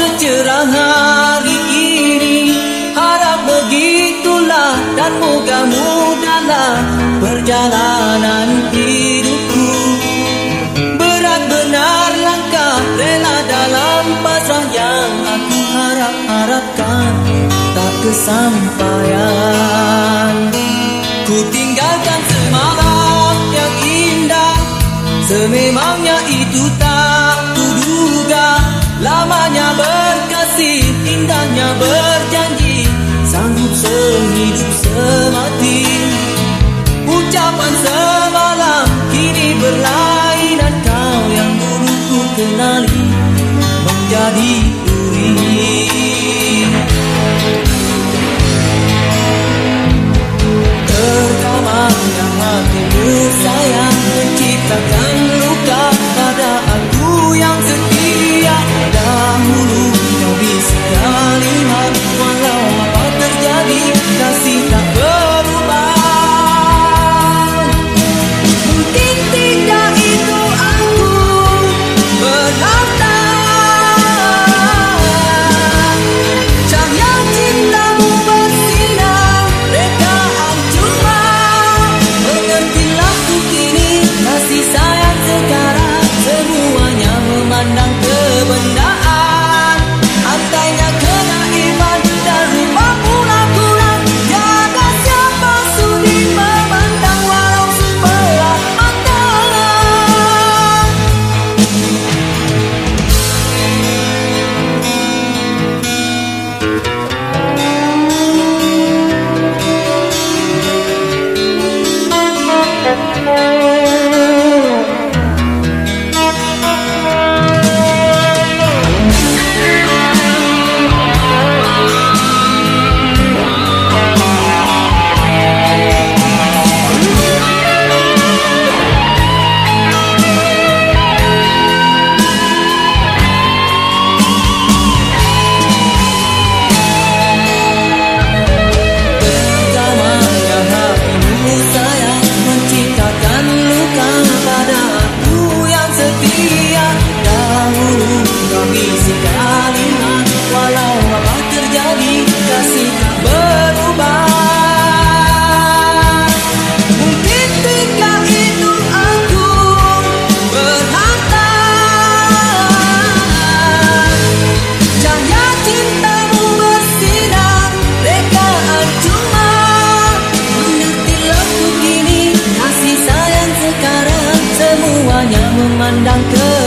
secerah hari ini? Harap begitulah dan moga-mudahlah Perjalanan hidupku. Berat benar langkah rela dalam pasrah yang aku harap-harapkan. Tak kesampaian. Ku tinggalkan semalam yang indah. Sememangnya itu tak Lamanya berkasih, indahnya berjanji. Sanggup sehidup semati. Ucapan semalam kini berlainan. Kau yang dulu ku kenali Menjadi kini kasih